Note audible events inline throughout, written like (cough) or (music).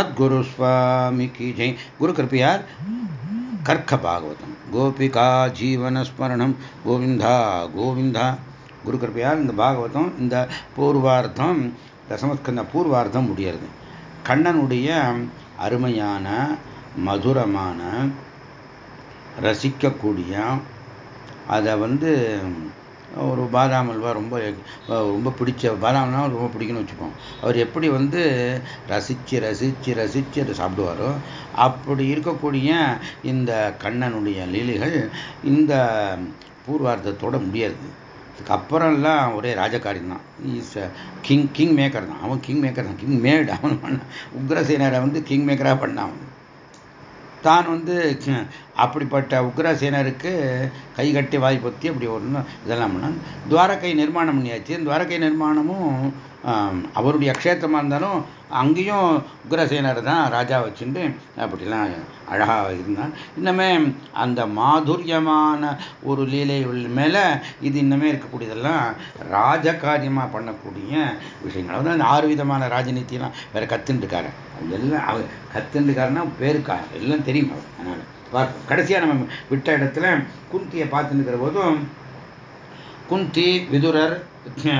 சத்குரு சுவாமிக்கு ஜெய். குரு கிருப்பியார் கர்க்க பாகவதம். கோபிகா ஜீவன ஸ்மரணம். கோவிந்தா கோவிந்தா. குரு கிருப்பையால் இந்த பாகவதம் இந்த பூர்வார்த்தம் தசமஸ்கந்த பூர்வார்த்தம் முடியறது. கண்ணனுடைய அருமையான மதுரமான ரசிக்கக்கூடிய அதை வந்து ஒரு பாதாம் அல்வா ரொம்ப ரொம்ப பிடிச்ச பாதாம்னா ரொம்ப பிடிக்கும்னு வச்சுப்போம். அவர் எப்படி வந்து ரசித்து ரசித்து ரசித்து அதை சாப்பிடுவாரோ அப்படி இருக்கக்கூடிய இந்த கண்ணனுடைய லீலைகள் இந்த பூர்வார்த்தத்தோட முடியாது. அதுக்கப்புறம்லாம் ஒரே ராஜகாரியம் தான். இஸ் கிங் கிங் மேக்கர் தான். அவன் கிங் மேக்கர் தான். கிங் மேட் அவன் பண்ண உக்ரசேனரை வந்து கிங் மேக்கராக பண்ணான். தான் வந்து அப்படிப்பட்ட உக்ரசேனருக்கு கை கட்டி வாய் பொத்தி அப்படி ஒன்று இதெல்லாம் பண்ணான். துவாரகை நிர்மாணம் பண்ணியாச்சு. துவாரகை நிர்மாணமும் அவருடைய க்ஷேத்திரமாக இருந்தாலும் அங்கேயும் உக்ரசேனர் தான் ராஜா வச்சுட்டு அப்படிலாம் அழகாக இருந்தான். இன்னமே அந்த மாதுரியமான ஒரு லீலை மேலே இது இன்னமே இருக்கக்கூடியதெல்லாம் ராஜகாரியமாக பண்ணக்கூடிய விஷயங்கள். அதாவது அந்த ஆறு விதமான ராஜநீதியெல்லாம் வேற கத்துட்டுருக்காரு எல்லாம் அவர் கத்துண்டுக்காருன்னா பேருக்கா எல்லாம் தெரியும் அவர். அதனால் கடைசியாக நம்ம விட்ட இடத்துல குந்தியை இருக்கிற போதும் குந்தி விதுரர் (laughs)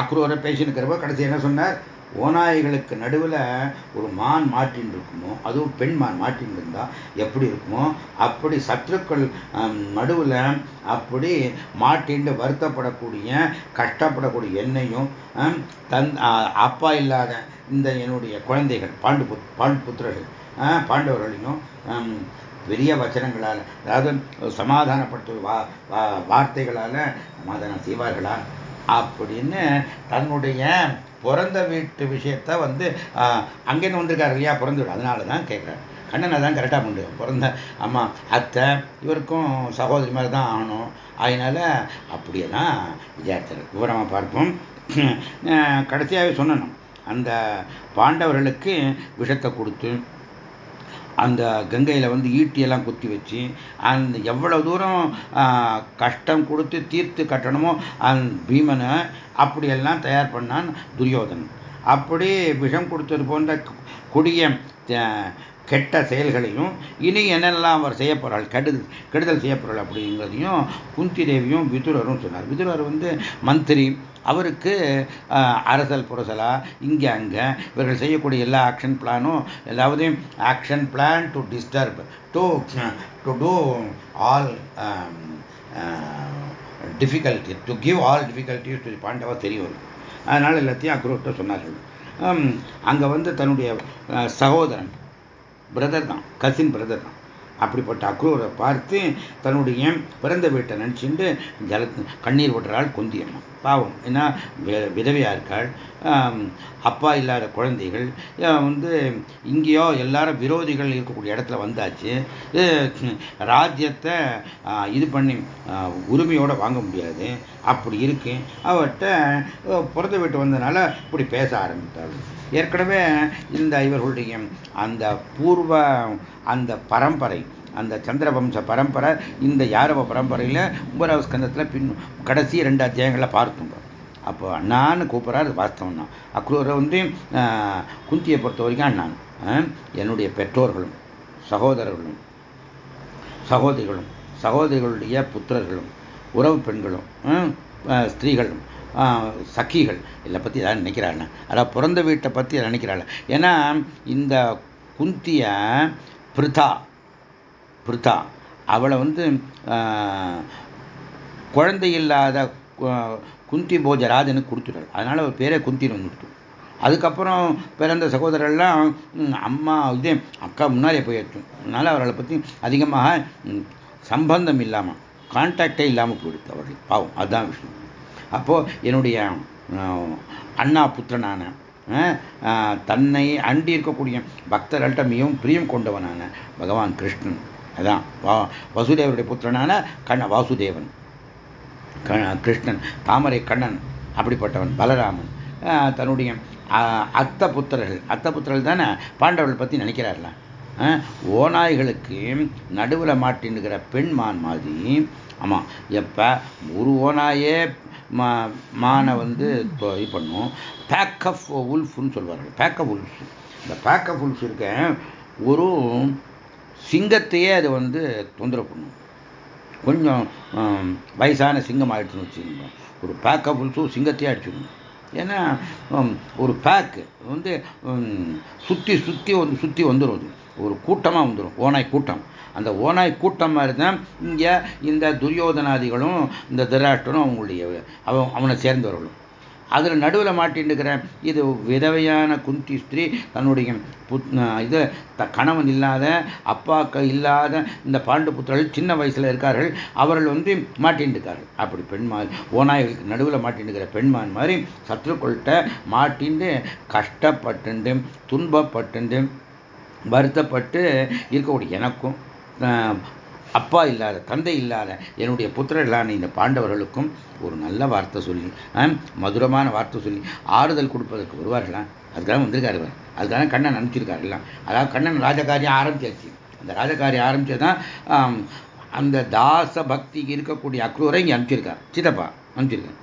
அக்ரூரை பேசினுக்கிறப்போ கடைசி என்ன சொன்னார்? ஓநாய்களுக்கு நடுவில் ஒரு மான் மாட்டின் இருக்குமோ அதுவும் பெண் மான் மாட்டின் இருந்தால் எப்படி இருக்குமோ அப்படி சத்துருக்கள் நடுவில் அப்படி மாட்டின்னு வருத்தப்படக்கூடிய கஷ்டப்படக்கூடிய என்னையும் தன் அப்பா இல்லாத இந்த என்னுடைய குழந்தைகள் பாண்டு புத் பாண்டு புத்திரர்கள் பாண்டவர்களையும் பெரிய வச்சனங்களால் அதாவது சமாதானப்படுத்து வா வார்த்தைகளால் சமாதானம் செய்வார்களா? அப்படின்னு தன்னுடைய பிறந்த வீட்டு விஷயத்த வந்து அங்கேருந்து வந்திருக்காரு இல்லையா? பிறந்து விடும் அதனால தான் கேட்குறேன் கண்ணனை தான் கரெக்டாக பண்ணு பிறந்த அம்மா அத்தை இவருக்கும் சகோதரி மாதிரி தான் ஆகணும். அதனால அப்படியே தான் விஜயாச்சர் விவரமாக பார்ப்போம் கடைசியாகவே சொன்னணும் அந்த பாண்டவர்களுக்கு விஷத்தை கொடுத்து அந்த கங்கையில் வந்து ஈட்டியெல்லாம் குத்தி வச்சு அந்த எவ்வளவு தூரம் கஷ்டம் கொடுத்து தீர்த்து கட்டணுமோ அந்த பீமனை அப்படியெல்லாம் தயார் பண்ணான் துரியோதன் அப்படி விஷம் கொடுத்தது போன்ற கொடிய கெட்ட செயல்களையும் இனி என்னெல்லாம் அவர் செய்ய போகிறாள் கெடுதல் கெடுதல் செய்ய போகிறாள் அப்படிங்கிறதையும் குந்தி தேவியும் விதுரரும் சொன்னார். விதுரர் வந்து மந்திரி அவருக்கு அரசல் புரசலா இங்கே அங்கே இவர்கள் செய்யக்கூடிய எல்லா ஆக்ஷன் பிளானும் அதாவது action plan to disturb to to do all difficulty to give all difficulties to Pandava தெரியும் அதனால் எல்லாத்தையும் அக்ரூர்கிட்ட சொன்னார்கள் அங்கே வந்து தன்னுடைய சகோதரன் பிரதர் தான் கசின் பிரதர் தான். அப்படிப்பட்ட அக்ரூரை பார்த்து தன்னுடைய பிறந்த வீட்டை நினச்சிட்டு ஜல கண்ணீர் விடுறாள் குந்தியம்மா பாவம் ஏன்னா விதவையாக இருக்காள். அப்பா இல்லாத குழந்தைகள். வந்து இங்கேயோ எல்லாரும் விரோதிகள் இருக்கக்கூடிய இடத்துல வந்தாச்சு. ராஜ்யத்தை இது பண்ணி உரிமையோடு வாங்க முடியாது. அப்படி இருக்கு அவர்கிட்ட பிறந்த விட்டு வந்ததுனால இப்படி பேச ஆரம்பித்தாள் ஏற்கனவே இந்த இவர்களுடைய அந்த பூர்வ அந்த பரம்பரை அந்த சந்திரவம்ச பரம்பரை இந்த யாரவ பரம்பரையில் ஒன்பதாவது ஸ்கந்தத்தில் பின் கடைசி ரெண்டு அத்தியாயங்களில் பார்த்துங்க அப்போ அண்ணான்னு கூப்பிட்றாரு வாஸ்தவம் தான். அக்ரூரை வந்து குந்தியை பொறுத்த வரைக்கும் அண்ணான். என்னுடைய பெற்றோர்களும் சகோதரர்களும் சகோதரிகளும் சகோதரிகளுடைய புத்திரர்களும் உறவு பெண்களும் ஸ்திரீகளும் சக்கிகள் இதை பற்றி ஏதாவது நினைக்கிறாள் அதாவது பிறந்த வீட்டை பற்றி நினைக்கிறாள்? ஏன்னா இந்த குந்திய பிருதா பிருதா அவளை வந்து குழந்தை இல்லாத குந்தி போஜராஜனுக்கு கொடுத்துட்டாள். அதனால் அவர் பேரே குந்தின்னு வந்துட்டு அதுக்கப்புறம் பிறந்த சகோதரர்லாம் அம்மா இதே அக்கா முன்னாலே போயிடுச்சு அதனால் அவர்களை பற்றி அதிகமாக சம்பந்தம் இல்லாமல் கான்டாக்டே இல்லாமல் போயிடுது அவர்கள். பாவம் அதுதான் விஷயம். அப்போது என்னுடைய அண்ணா புத்திரனான தன்னை அண்டி இருக்கக்கூடிய பக்தர்கள்ட்ட மிகவும் பிரியம் கொண்டவனான பகவான் கிருஷ்ணன். அதான் வசுதேவருடைய புத்திரனான கண்ண வாசுதேவன். கிருஷ்ணன் தாமரை கண்ணன் அப்படிப்பட்டவன் பலராமன். தன்னுடைய அத்த புத்திரர்கள். அத்த புத்திரர்கள் தானே பாண்டவர்கள் பற்றி நினைக்கிறார்களா? ஓநாய்களுக்கு நடுவில் மாட்டின்னுக்கிற பெண் மான் மாதிரி. ஆமாம் எப்போ? ஒரு ஓனாயே மா மானை வந்து இது பண்ணும். பேக் ஆஃப் உல்ஃப்னு சொல்வார்கள். பேக் ஆஃப் உல்ஃப் இந்த பேக் ஆஃப் உல்ஃப் இருக்க ஒரு சிங்கத்தையே அது வந்து தொந்தரவு பண்ணும். கொஞ்சம் வயசான சிங்கம் ஆயிடுச்சுன்னு வச்சுக்கோங்க. ஒரு பேக் ஆஃப் உல்ஃபும் சிங்கத்தையே அடிச்சுக்கணும் ஏன்னா ஒரு பேக்கு வந்து சுற்றி சுற்றி வந்து சுற்றி வந்துடும் ஒரு கூட்டமாக வந்துடும் ஓனாய் கூட்டம். அந்த ஓனாய் கூட்டம் மாதிரி தான் இங்கே இந்த துரியோதனாதிகளும் இந்த திராட்டனும் அவங்களுடைய அவன் அவனை சேர்ந்தவர்களும். அதில் நடுவில் மாட்டின்னுக்கிறேன் இது விதவையான குந்தி ஸ்திரீ தன்னுடைய இது த கணவன் இல்லாத அப்பாக்க இல்லாத இந்த பாண்டு புத்திரர்கள் சின்ன வயசில் இருக்கார்கள். அவர்கள் வந்து மாட்டின்னுக்கார்கள் அப்படி பெண்மான் ஓநாய்களுக்கு நடுவில் மாட்டின்னுக்கிற பெண்மான் மாதிரி சத்ருக்கள்கிட்ட மாட்டிண்டு கஷ்டப்பட்டு துன்பப்பட்டு வருத்தப்பட்டு இருக்கக்கூடிய எனக்கும் அப்பா இல்லாத தந்தை இல்லாத என்னுடைய புத்திரர்களான இந்த பாண்டவர்களுக்கும் ஒரு நல்ல வார்த்தை சொல்லி மதுரமான வார்த்தை சொல்லி ஆறுதல் கொடுப்பதற்கு வருவார்களா? அதுக்காக வந்திருக்காரு அவர் அதுக்காக கண்ணன் அனுப்பிச்சிருக்காரு அதாவது கண்ணன் ராஜகாரியம் ஆரம்பிச்சாச்சு. அந்த ராஜகாரியம் ஆரம்பிச்சதான் அந்த தாச பக்தி இருக்கக்கூடிய அக்ரூரை இங்கே அனுப்பிச்சிருக்கார். சித்தப்பா அனுப்பிச்சிருக்கார்.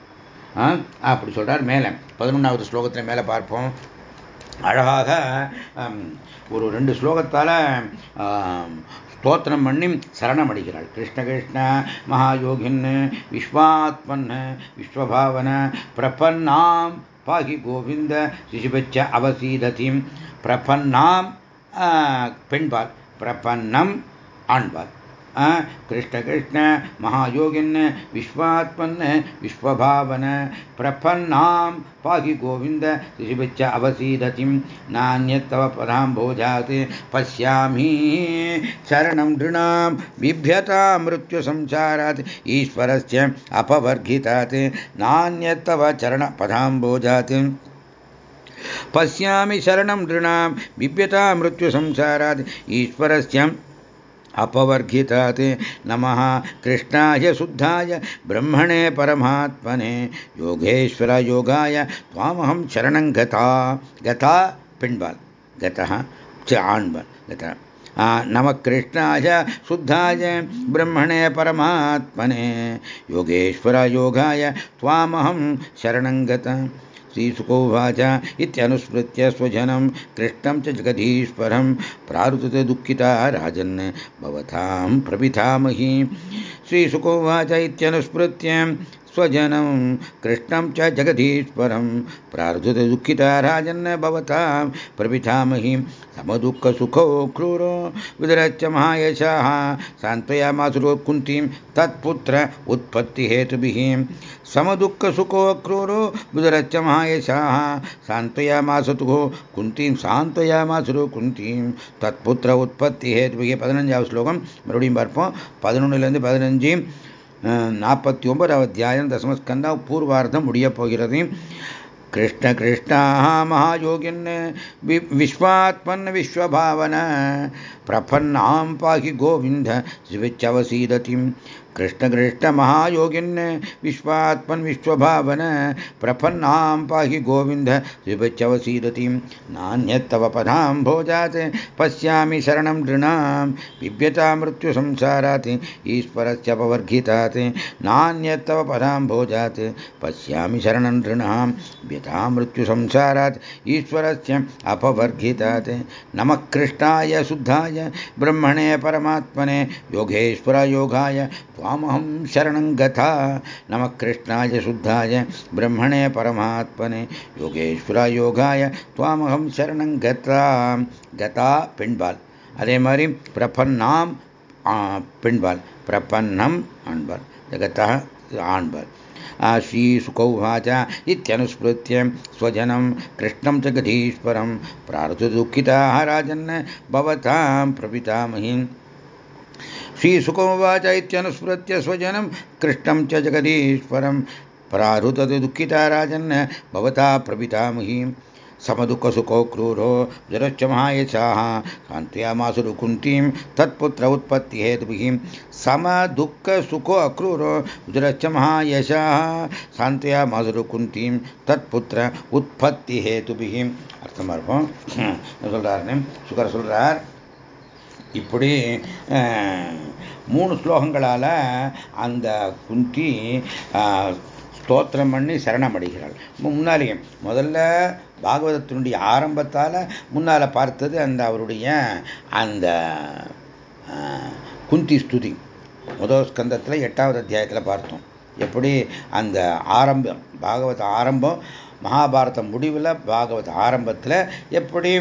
அப்படி சொல்கிறார் மேலே. பதினொன்றாவது ஸ்லோகத்தில் மேலே பார்ப்போம். அழகாக ஒரு ரெண்டு ஸ்லோகத்தால் ஸ்தோத்திரம் பண்ணி சரணம் அடைகிறாள் கிருஷ்ண கிருஷ்ண மகாயோகின் விஸ்வாத்மன் விஸ்வபாவன பிரபன்னாம் பாகி கோவிந்த சிசுபச்ச அவசீததிம் பிரபன்னாம் பெண்பால் பிரபன்னம் ஆண்பால். कृष्ण कृष्ण, महायोगिन् विश्वात्मन् विश्वभावन, प्रपन्नां पाहि गोविन्द शिशिविच्च अवसीदतिं नान्यत्तव पदाम्भोजात् पश्यामि। शरणं नृणां बिभ्यता मृत्युसंसारात् ईश्वरस्य अपवर्गितात् नान्यत्तव चरणपदाम्भोजात् पश्यामि शरणं नृणां बिभ्यता मृत्युसंसारात् ईश्वरस्य अपवर्गितात् नमः कृष्णाय शुद्धाय ब्रह्मणे परमात्मने योगेश्वर योगाय त्वामहं शरणं गता गता पिण्बाल् गतः आण्बाल् गता। नमः कृष्णाय शुद्धाय ब्रह्मणे परमात्मने योगेश्वर योगाय त्वामहं शरणं गता। श्रीसुकोवाच इत्यनुस्मृत्य स्वजनं कृष्णं च जगदीश्वरं प्रारुतते दुःखिता राजन् भवतां प्रपितामहि श्रीसुकोवाच इत्यनुस्मृत्य स्वजनं कृष्णं च जगदीश्वरं प्रार्थुते दुःखिता राजन् भवतां प्रपितामहि समदुःखसुखो क्रूरो विदरच्च महायशः सान्त्वयामासुरो कुन्तीं तत्पुत्र उत्पत्तिहेतुभिः समदुःखसुखो क्रूरो विदरच्च महायशः सान्त्वयामासतुः कुन्तीं சாந்தயாமாசுரு குந்தீம் தத்புத்திர உற்பத்தி ஹேதுபிகை பதினஞ்சாவது ஸ்லோகம் மறுபடியும் பார்ப்போம் பதினொன்னுலேருந்து பதினஞ்சு நாற்பத்தி ஒன்பதாவது அத்தியாயம் தசமஸ்கந்தம் பூர்வார்த்தம் முடிய போகிறது. கிருஷ்ண கிருஷ்ணா மகாயோகின் விஸ்வாத்மன் விஸ்வபாவன பிரபன்னாம் பாகி கோவிந்த சிவிச்சவசீததிம். कृष्ण कृष्ण महायोगिन् विश्वात्मन् विश्वभावन प्रपन्नां पाहि गोविन्द शिविच्चवसीदतिं नान्यत्तव पदां भोजात् पश्यामि शरणं नृणां बिभ्यता मृत्युसंसारात् ईश्वरस्य अपवर्गितात् नान्यत्तव पदां भोजात् पश्यामि शरणं नृणां व्यथा मृत्युसंसारात् ईश्वरस्य अपवर्गितात् नमः कृष्णाय शुद्धाय ब्रह्मणे परमात्मने योगेश्वर योगाय त्वामहं शरणं गता नमः कृष्णाय शुद्धाय ब्रह्मणे परमात्मने योगेश्वर योगाय त्वामहं शरणं गता गता பெண்பால் அதே மாதிரி பிரபன்னாம் பெண்பால் பிரபன்னம் ஆண்பால் ஜகத்தா ஆண்பால் श्रीसुकौवाच इत्यनुस्मृत्य स्वजनं कृष्णं च गधीश्वरं प्रार्थदुःखिताः राजन् भवतां प्रपितामहीन् श्रीसुकौवाच इत्यनुस्मृत्य स्वजनं कृष्णं च जगदीश्वरं प्रारुतति दुःखिता राजन् भवता प्रपितामहीं समदुःखसुखो क्रूरो जरश्च महायशाः शान्तयामासुरुकुन्तीं तत्पुत्र उत्पत्तिहेतुभिः समदुःखसुखो अक्रूरो जरश्च महायशाः शान्तयामासुरुकुन्तीं तत्पुत्र உற்பத்திஹேதுபிஹி அர்த்தமாக இருக்கும் சொல்கிறாருன்னு சுகர் சொல்கிறார் இப்படி மூணு ஸ்லோகங்களால் அந்த குந்தி ஸ்தோத்திரம் பண்ணி சரணமடைகிறாள். முன்னாலேயே முதல்ல பாகவதத்தினுடைய ஆரம்பத்தால் முன்னால் பார்த்தது அந்த அவருடைய அந்த குந்தி ஸ்துதி. முதல் ஸ்கந்தத்தில் எட்டாவது அத்தியாயத்தில் பார்த்தோம். எப்படி அந்த ஆரம்பம் பாகவத ஆரம்பம் மகாபாரதம் முடிவில் பாகவத ஆரம்பத்தில் எப்படி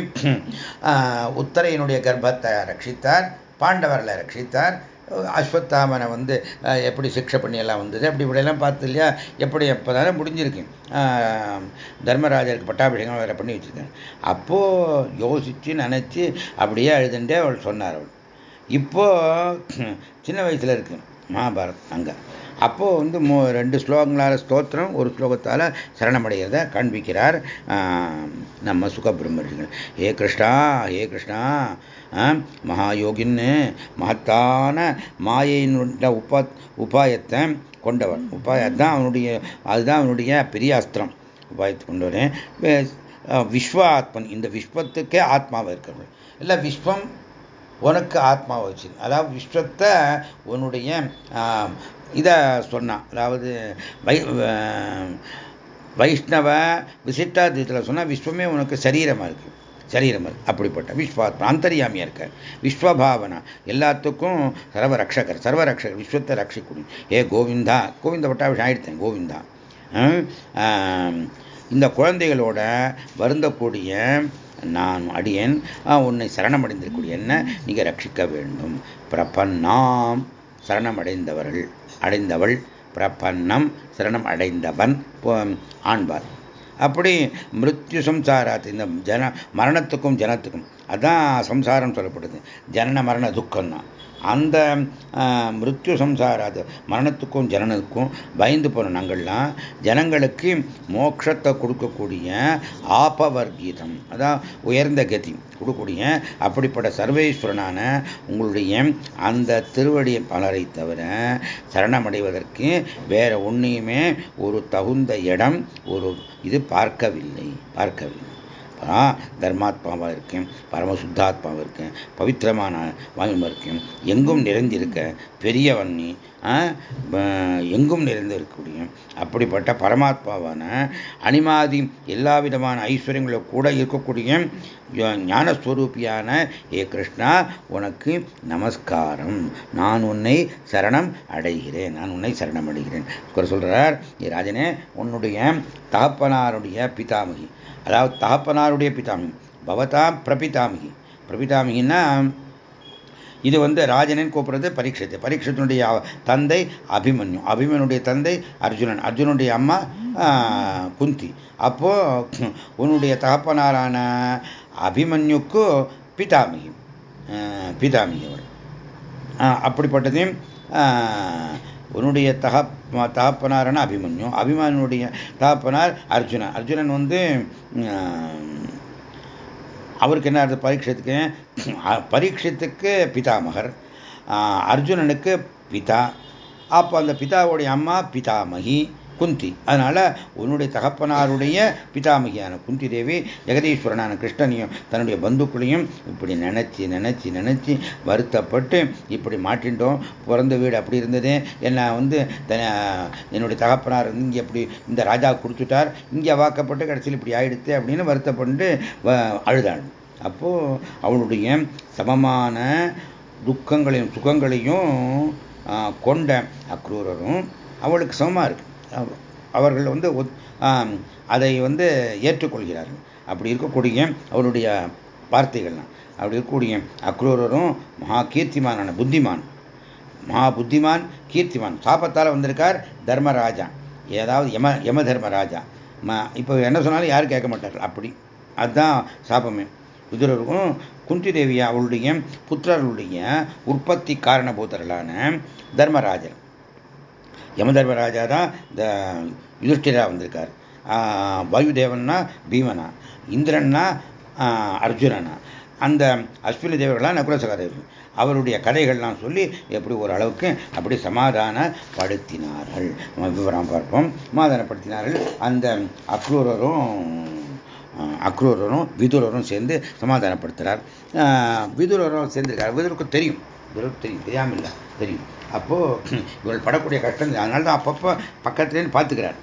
உத்தரையினுடைய கர்ப்பத்தை ரட்சித்தார் பாண்டவர்களை ரட்சித்தார் அஸ்வத்தாமனை வந்து எப்படி சிக்ஷை பண்ணி எல்லாம் வந்தது அப்படி இப்படியெல்லாம் பார்த்து இல்லையா எப்படி எப்போ தானே முடிஞ்சிருக்கு தர்மராஜருக்கு பட்டாபிஷேகம் வேறு பண்ணி வச்சுருக்கேன் அப்போது யோசித்து நினச்சி அப்படியே எழுதுண்டே அவள் சொன்னார் அவள் இப்போது சின்ன வயசில் இருக்கு மகாபாரத் அங்கே. அப்போது வந்து மோ ரெண்டு ஸ்லோகங்களால் ஸ்தோத்திரம் ஒரு ஸ்லோகத்தால் சரணமடைகிறத காண்பிக்கிறார் நம்ம சுகபிரம்மர்கள். ஏ கிருஷ்ணா ஏ கிருஷ்ணா மகாயோகின்னு மகத்தான மாயினுடைய உபா உபாயத்தை கொண்டவர் உபாயத்தான் அவனுடைய அதுதான் அவனுடைய பெரிய அஸ்திரம். உபாயத்தை கொண்டவரேன் விஸ்வ ஆத்மன் இந்த விஸ்வத்துக்கே ஆத்மாவை இருக்கிறவர்கள் இல்லை விஸ்வம் உனக்கு ஆத்மாவை வச்சு அதாவது விஸ்வத்தை உன்னுடைய இதை சொன்னான் அதாவது வை வைஷ்ணவ விசிட்டாதீத்தில் சொன்னால் விஸ்வமே உனக்கு சரீரமாக இருக்குது சரீரம் அப்படிப்பட்ட விஸ்வாத்மா அந்தரியாமியாக இருக்கார். விஸ்வபாவனா. எல்லாத்துக்கும் சர்வ சர்வரக்ஷகர் சர்வ விஸ்வத்தை ரட்சிக்கணும். ஏ கோவிந்தா கோவிந்த பட்டாபிஷம் ஆயிடுத்தேன் கோவிந்தா. இந்த குழந்தைகளோட வருந்தக்கூடிய நான் அடியேன் உன்னை சரணமடைந்திருக்கூடிய என்ன நீங்கள் ரட்சிக்க வேண்டும். பிரபன்னாம் சரணமடைந்தவர்கள். அடைந்தவள் பிரபன்னம் சரணம் அடைந்தவன் ஆண்பார் அப்படி மிருத்யு சம்சாராத் இந்த ஜன மரணத்துக்கும் ஜனத்துக்கும் அதான் சம்சாரம் சொல்லப்படுது. ஜனன மரண துக்கம் தான் அந்த மிருத்யு சம்சாராது மரணத்துக்கும் ஜனனுக்கும் பயந்து போன நாங்கள்லாம் ஜனங்களுக்கு மோட்சத்தை கொடுக்கக்கூடிய ஆபவர்கீதம் அதான் உயர்ந்த கதி கொடுக்கக்கூடிய அப்படிப்பட்ட சர்வேஸ்வரனான உங்களுடைய அந்த திருவடியை பலரை தவிர சரணமடைவதற்கு வேற ஒன்றையுமே ஒரு தகுந்த இடம் ஒரு இது பார்க்கவில்லை பார்க்கவில்லை. தர்மாத்மாவாக இருக்கேன் பரமசுத்தாத்மாவாக இருக்கேன் பவித்திரமான வாயும் இருக்கேன். எங்கும் நிறைந்திருக்க பெரியவன் நீ எங்கும் நிறைந்து இருக்கக்கூடிய அப்படிப்பட்ட பரமாத்மாவான அனிமாதி எல்லா விதமான ஐஸ்வர்யங்களும் கூட இருக்கக்கூடிய ஞானஸ்வரூபியான ஏ கிருஷ்ணா உனக்கு நமஸ்காரம். நான் உன்னை சரணம் அடைகிறேன். நான் உன்னை சரணம் அடைகிறேன். சொல்றார் ராஜனே உன்னுடைய தகப்பனாருடைய பிதாமகி அதாவது தகப்பனாருடைய பிதாமகி பவதாம் பிரபிதாமகி பிரபிதாமகின்னா இது வந்து ராஜனின் கூப்பிடுறது பரீட்சத்து. பரீட்சத்தினுடைய தந்தை அபிமன்யு. அபிமனுடைய தந்தை அர்ஜுனன். அர்ஜுனுடைய அம்மா குந்தி. அப்போ உன்னுடைய தகப்பனாரான அபிமன்யுக்கு பிதாமகி பிதாமகி அவர். அப்படிப்பட்டதையும் உன்னுடைய தகப் தகப்பனாரான அபிமன்யு அபிமானுடைய தகப்பனார் அர்ஜுனன் அர்ஜுனன் வந்து அவருக்கு என்ன பரீட்சத்துக்கு பரீட்சத்துக்கு பிதாமகர். அர்ஜுனனுக்கு பிதா. அப்போ அந்த பிதாவுடைய அம்மா பிதாமகி. குந்தி. அதனால் உன்னுடைய தகப்பனாருடைய பிதாமகியான குந்தி தேவி ஜெகதீஸ்வரனான கிருஷ்ணனையும் தன்னுடைய பந்துக்களையும் இப்படி நினச்சி நினச்சி நினச்சி வருத்தப்பட்டு இப்படி மாட்டின்றோம். பிறந்த வீடு அப்படி இருந்தது. என்ன வந்து என்னுடைய தகப்பனார் இங்கே எப்படி இந்த ராஜா கொடுத்துட்டார் இங்கே வாக்கப்பட்டு கடைசியில் இப்படி ஆயிடுத்து அப்படின்னு வருத்தப்பட்டு அழுதாள். அப்போது அவளுடைய சமமான துக்கங்களையும் சுகங்களையும் கொண்ட அக்ரூரரும் அவளுக்கு சமமாக இருக்கு. அவர்கள் வந்து அதை வந்து ஏற்றுக்கொள்கிறார்கள். அப்படி இருக்கக்கூடிய அவருடைய வார்த்தைகள்லாம். அப்படி இருக்கக்கூடிய அக்ரூரரும் மகா கீர்த்திமானான புத்திமான். மகா புத்திமான் கீர்த்திமான். சாபத்தால் வந்திருக்கார் தர்மராஜா. ஏதாவது யம யம தர்மராஜா இப்போ என்ன சொன்னாலும் யாரும் கேட்க மாட்டார்கள். அப்படி. அதுதான் சாபமே. குதிரருக்கும் குந்தி தேவி அவளுடைய புத்திரர்களுடைய உற்பத்தி காரணபூத்தர்களான தர்மராஜர். யமதர்மராஜா தான் இந்த யுதிஷ்டிரா வந்திருக்கார். வாயுதேவன்னா பீமனா இந்திரன்னா அர்ஜுனனா. அந்த அஸ்வினி தேவர்களாக நகுல சகாதேவர்கள் அவருடைய கதைகள்லாம் சொல்லி எப்படி ஒரு அளவுக்கு அப்படி சமாதானப்படுத்தினார்கள். விவரம் பார்ப்போம். சமாதானப்படுத்தினார்கள். அந்த அக்ரூரரும் அக்ரூரரும் விதுரரும் சேர்ந்து சமாதானப்படுத்துகிறார் விதுரரும் சேர்ந்திருக்கார். விதுருக்கு தெரியும். விதுருக்கு தெரியும். தெரியாமல் இல்லை. தெரியும். அப்போது இவர்கள் படக்கூடிய கஷ்டம் அதனால தான் அப்பப்போ பக்கத்துலேருந்து பார்த்துக்கிறார்.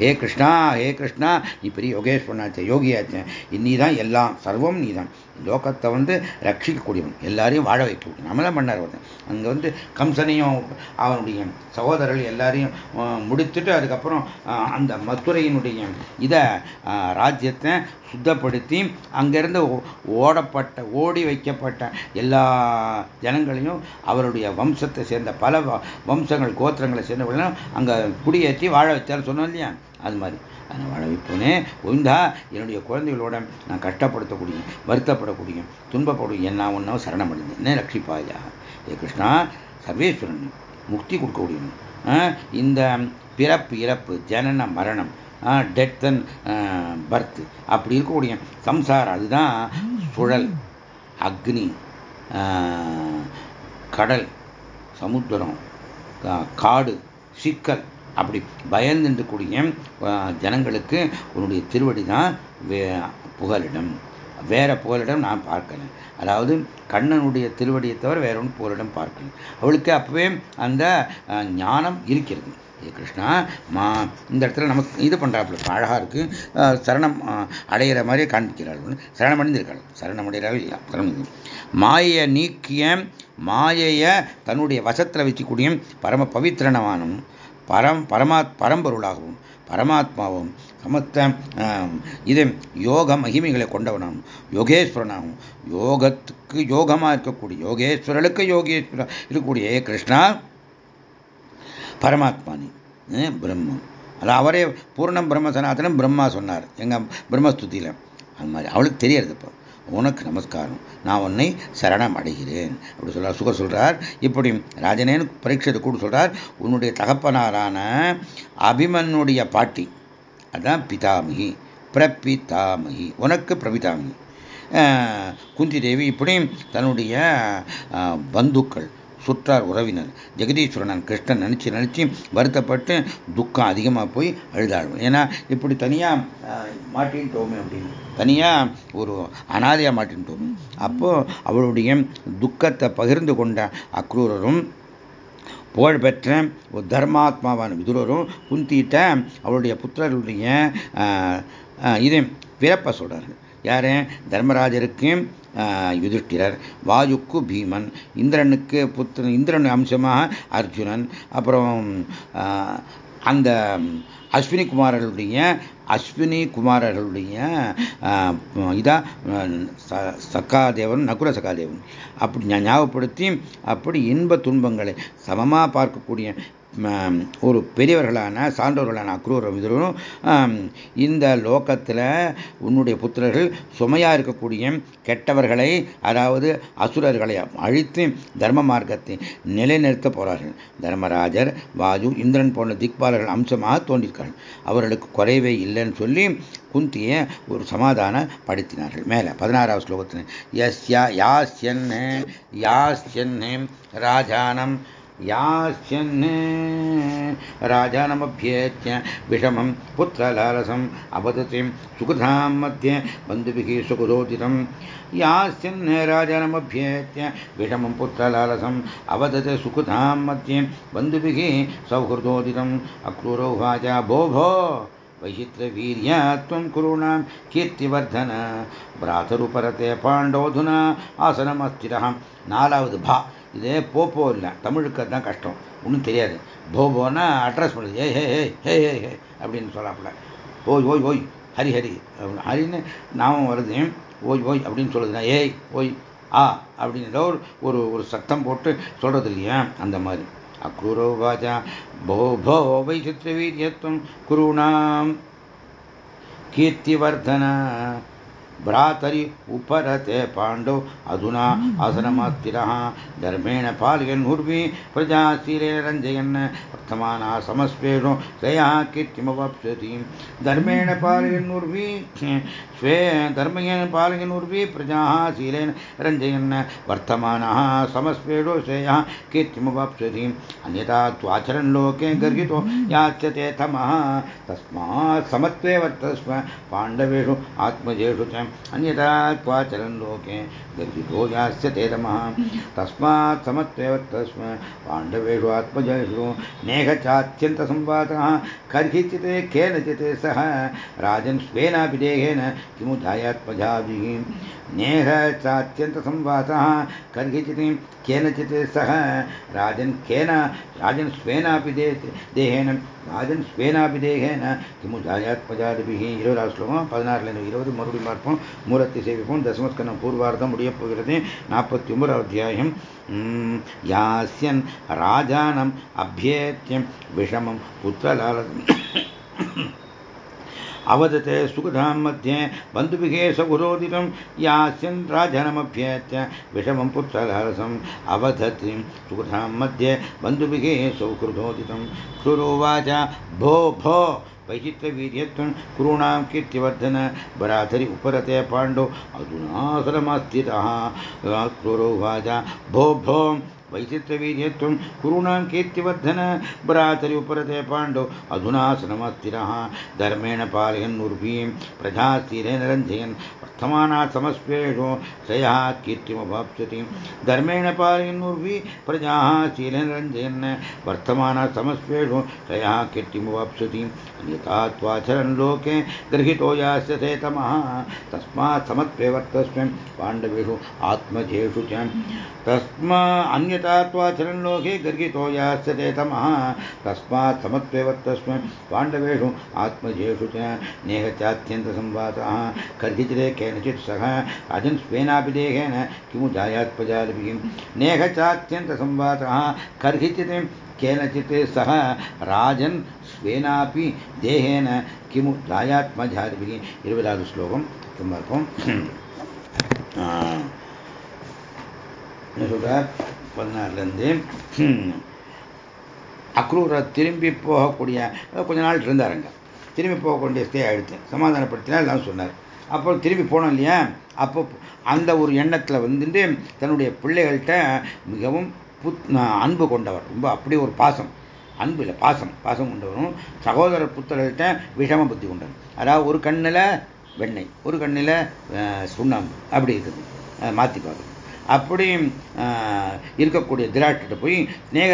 ஹே கிருஷ்ணா ஹே கிருஷ்ணா நீ பெரிய யோகேஷ் யோகேஸ்வரனாச்சே யோகியாச்சே நீ தான் எல்லாம் சர்வம் நீ தான் லோகத்தை வந்து ரட்சிக்கக்கூடியவன். எல்லாரையும் வாழ வைக்கக்கூடிய. நம்மள பண்ணார் ஒருத்தன் அங்கே வந்து கம்சனையும் அவனுடைய சகோதரர்கள் எல்லாரையும் முடித்துட்டு அதுக்கப்புறம் அந்த மதுரையினுடைய இதை ராஜ்யத்தை சுத்தப்படுத்தி அங்கிருந்து ஓடப்பட்ட ஓடி வைக்கப்பட்ட எல்லா ஜனங்களையும் அவருடைய வம்சத்தை சேர்ந்த பல வம்சங்கள் கோத்திரங்களை சேர்ந்தவர்களும் அங்கே குடியேற்றி வாழ வச்சார் சொன்னோம் இல்லையா? அது மாதிரி. அதை வாழ வைப்போனே ஒய்ந்தா என்னுடைய குழந்தைகளோட நான் கஷ்டப்படுத்தக்கூடிய வருத்தப்படக்கூடிய துன்பப்படும் என்ன ஒன்றும் சரணமடைந்தேன். என்ன ரட்சிப்பாயா ஏ கிருஷ்ணா சர்வேஸ்வரன் முக்தி கொடுக்கக்கூடிய இந்த பிறப்பு இறப்பு ஜனன மரணம் டெத் அண்ட் பர்த் அப்படி இருக்கக்கூடிய சம்சாரம் அதுதான் சுழல் அக்னி கடல் சமுத்திரம் காடு சிக்கல். அப்படி பயந்து கூடிய ஜனங்களுக்கு உன்னுடைய திருவடி தான் புகலிடம். வேற புகலிடம் நான் பார்க்கல. அதாவது கண்ணனுடைய திருவடியை தவிர வேற ஒன்று புகலிடம் பார்க்கல. அவளுக்கு அப்பவே அந்த ஞானம் இருக்கிறது. கிருஷ்ணா மா இந்த இடத்துல நமக்கு இது பண்ணுறாப்புல அழகாக இருக்கு. சரணம் அடையிற மாதிரியே காண்பிக்கிறார்கள் சரணம் அடைந்திருக்காள். சரணம் அடைகிறார்கள் இல்லை. சரணம் மாயை நீக்கிய மாயையை தன்னுடைய வசத்தில் வச்சுக்கூடிய பரம பவித்திரனவானும் பரம் பரமாத் பரம்பொருளாகவும் பரமாத்மாவும் சமத்த இது யோக மகிமைகளை கொண்டவனாகும் யோகேஸ்வரனாகும் யோகத்துக்கு யோகமாக இருக்கக்கூடிய யோகேஸ்வரனுக்கு யோகேஸ்வர இருக்கக்கூடிய கிருஷ்ணா பரமாத்மானி பிரம்மம் அது அவரே பூர்ணம் பிரம்ம சனாதனம் பிரம்மா சொன்னார். எங்கள் பிரம்மஸ்துதியில். அது மாதிரி அவளுக்கு தெரியறது இப்போ. உனக்கு நமஸ்காரம். நான் உன்னை சரணம் அடைகிறேன் அப்படி சொல்றார் சுகர் சொல்றார். இப்படி ராஜனேன்னு பரீட்சத்தை கூட சொல்றார். உன்னுடைய தகப்பனாரான அபிமனுடைய பாட்டி. அதான் பிதாமகி. பிரபிதாமகி. உனக்கு பிரபிதாமகி. குந்தி தேவி இப்படி தன்னுடைய பந்துக்கள் சுற்றார் உறவினர். ஜெகதீஸ்வரன் கிருஷ்ணன் நினச்சி நினச்சி வருத்தப்பட்டு துக்கம் அதிகமாக போய் அழுதாள் ஏன்னா இப்படி தனியாக மாட்டின்ட்டோமே அப்படின்னு. தனியாக ஒரு அனாதையாக மாட்டின்ட்டோமே அப்போது அவளுடைய துக்கத்தை பகிர்ந்து கொண்ட அக்ரூரரும் புகழ்பெற்ற ஒரு தர்மாத்மாவான விதுரரும் குந்திட்ட அவளுடைய புத்திரர்களுடைய இதை பிறப்ப சொல்கிறார்கள் யாரு? தர்மராஜருக்கு யுதிஷ்டிரர். வாயுக்கு பீமன். இந்திரனுக்கு புத்திரன் இந்திரன் அம்சமாக அர்ஜுனன். அப்புறம் அந்த அஸ்வினி குமாரர்களுடைய அஸ்வினி குமாரர்களுடைய இதா சக்காதேவன் நகுல சகாதேவன் அப்படி ஞாபகப்படுத்தி அப்படி இன்ப துன்பங்களை சமமாக பார்க்கக்கூடிய ஒரு பெரியவர்களான சான்றோர்களான அக்ரூரம் விதரும் இந்த லோகத்தில் உன்னுடைய புத்திரர்கள் சுமையாக இருக்கக்கூடிய கெட்டவர்களை அதாவது அசுரர்களை அழித்து தர்ம மார்க்கத்தை நிலைநிறுத்த போகிறார்கள் தர்மராஜர் வாஜு இந்திரன் போன்ற திக்பாலர்கள் அம்சமாக தோன்றியிருக்கார்கள் அவர்களுக்கு குறைவே இல்லைன்னு சொல்லி குந்தியை ஒரு சமாதான படுத்தினார்கள் மேலே பதினாறாவது ஸ்லோகத்தில் எஸ் யாஸ்யன் யாஸ்யன் ராஜானம் यास्यन् राजानमभ्येत्य विषमं पुत्रलालसम् अवदतिं सुकृतां मध्ये बन्धुभिः सुकृतोदितं यास्यन् राजानमभ्येत्य विषमं पुत्रलालसम् अवदत् सुकृतां मध्ये बन्धुभिः सौहृदोदितम्। अक्रूरौ उवाच, भो भो, वैचित्रवीर्या त्वं कुरूणां कीर्तिवर्धन। भ्रातरुपरते पाण्डोऽधुना आसनमस्थिरः नालावद् भा இதே போப்போ இல்லை. தமிழுக்கு தான் கஷ்டம். ஒன்றும் தெரியாது. போபோன்னா அட்ரஸ் பண்ணுது ஏ ஹே ஹே ஹே ஹே ஹே அப்படின்னு சொல்லாப்புல. ஓய் ஓய் ஓய் ஹரி ஹரி. ஹரின்னு நாமம் வருது. ஓய் ஓய் அப்படின்னு சொல்லுதுன்னா ஏய் ஓய் ஆ அப்படின்னு ஏதோ ஒரு ஒரு சத்தம் போட்டு சொல்றது இல்லையா? அந்த மாதிரி. அக்ரூரோ வாஜா போ போ வைசித்திரவீரியத்துவம் குருணாம் கீர்த்திவர்தன. भ्रातरि उपरते पाण्डव अधुना आसनमास्थिरः धर्मेण पालयन्हुर्वि प्रजाशीलेन रञ्जयन्। वर्तमाना समस्वेषु स्वया कीर्तिमवाप्स्यति। धर्मेण पालयन्नुर्वि स्वे धर्मेण पालयन्नुर्वि प्रजाः शीलेन रञ्जयन्। वर्तमानः समस्वेषु स्वया कीर्तिमवाप्स्यति। अन्यथा त्वाचरन् लोके गर्हितो याच्यते तमः। तस्मात् समत्वे वर्तस्व पाण्डवेषु आत्मजेषु च अन्यथा क्वाचरन् लोके गर्वितो यास्यते तमः तस्मात् समत्वेव तस्म पाण्डवेषु आत्मजयेषु नेहचात्यन्तसंवादः कर्हिचिते केनचित् सः। राजन् स्वेनापि देहेन किमुधायात्मजाभिः नेह चात्यन्तसंवासः केनचित् सह राजन् केन राजन् स्वेनापि दे देहेन ராஜன் ஸ்வேனாபி தேகேன கிமு ஜாயாத்மஜாதிபிகி இருபதாவது ஸ்லோகம் பதினாறுலேருந்து இருபது மறுபடியும் பார்ப்போம் மூலத்தை சேவிப்போம் தசமஸ்கந்தம் பூர்வார்த்தம் முடியப் போகிறது நாற்பத்தி ஒன்பதாவது அத்தியாயம் யாஸ்யன் ராஜானம் அபியேத்தியம் விஷமம் புத்திரலாலம் अवदते सुखधां मध्ये बन्धुभिगे सगुरोदितं यास्यन् राजनमभ्येत्य विषमं पुत्रलालसम् अवदति। सुखधां मध्ये बन्धुभिगे सौहृदोदितं क्षुरोवाच भो भो वैचित्रवीर्यत्वं कुरूणां कीर्तिवर्धन बराधरि उपरते पाण्डो अधुनासरमस्थितः क्रूरोवाच भो भो वैचित्रवीर्यत्वं कुरूणां कीर्तिवर्धन बरातरि उपरते पाण्डो अधुनासनमस्थिरः धर्मेण पालयन्नुर्वीं प्रजा स्थिरेण रञ्जयन् वर्तमानात् समस्वेषु त्रयः कीर्तिमवाप्स्यति धर्मेण पालयन्नुर्वी प्रजाः शीलेन रञ्जयन् वर्तमानात् समस्वेषु त्रयः कीर्तिमवाप्स्यति अन्यथा लोके गृहीतो यास्यते तमः। तस्मात् समत्वे वर्तस्व पाण्डवेषु आत्मजेषु च। तस्मा अन्यथा लोके गर्गितो यास्यते तमः। तस्मात् समत्वे वर्तस्व पाण्डवेषु आत्मजेषु च। नेह चात्यन्तसंवादः। कर्गिचिरे केनचित् सह राजन् स्वेनापि देहेन किमु जायात्पजालिभिः नेह चात्यन्तसंवादः कर्हिचित् केनचित् सह राजन् स्वेनापि தேகேன கிமு ஜாயாத்மஜாதிபிகி இருபதாவது ஸ்லோகம் சும்மா இருக்கும் என்ன சொல்றார் பதினாறுலேருந்து அக்ரூரை திரும்பி போகக்கூடிய கொஞ்ச நாள் இருந்தாருங்க திரும்பி போகக்கூடிய ஸ்டே ஆயிடுச்சு சமாதானப்படுத்தினா எல்லாம் சொன்னார் அப்போ திரும்பி போனோம் இல்லையா? அப்போ அந்த ஒரு எண்ணத்தில் வந்துட்டு தன்னுடைய பிள்ளைகள்கிட்ட மிகவும் புத் அன்பு கொண்டவர். ரொம்ப அப்படி ஒரு பாசம். அன்பு இல்லை பாசம். பாசம் கொண்டவரும் சகோதரர் புத்தர்கள்ட்ட விஷம புத்தி கொண்டவர். அதாவது ஒரு கண்ணில் வெண்ணெய் ஒரு கண்ணில் சுண்ணாம்பு. அப்படி இருக்குது. மாற்றி பார்க்கணும். அப்படி இருக்கக்கூடிய திராட்சிட்ட போய் ஸ்நேக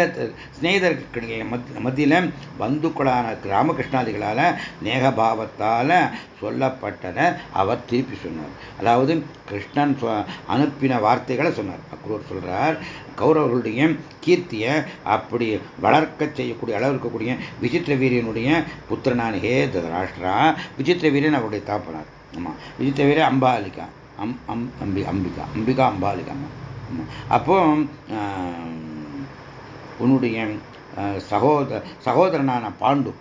ஸ்நேகிதர்களுடைய மத்தியில் பந்துக்களான ராமகிருஷ்ணாதிகளால் நேகபாவத்தால் சொல்லப்பட்டதை அவர் திருப்பி சொன்னார். அதாவது கிருஷ்ணன் அனுப்பின வார்த்தைகளை சொன்னார். அக்ரூர் சொல்றார் கௌரவர்களுடைய கீர்த்தியை அப்படி வளர்க்க செய்யக்கூடிய அளவு இருக்கக்கூடிய விசித்திர வீரியனுடைய புத்திரனான ஹே தராஷ்டிரா விசித்திர வீரன் அவருடைய தாப்பனார் ஆமாம் விசித்திர வீரன் அம்பாலிகா. அம் அம் அம்பி அம்பிகா அம்பிகா அம்பாலிகா அப்போ உன்னுடைய சகோதர சகோதரனான பாண்டு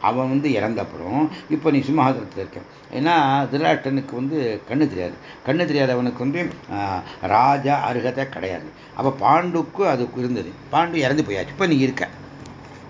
அவன் வந்து இறந்தப்படும் இப்போ நீ சிம்மாசனத்தில் இருக்க ஏன்னா திருராஷ்டனுக்கு வந்து கண்ணு தெரியாது கண்ணு தெரியாதவனுக்கு வந்து ராஜா அருகதை கிடையாது அப்போ பாண்டுக்கு அதுக்கு இருந்தது பாண்டு இறந்து போயாச்சு இப்போ நீ இருக்க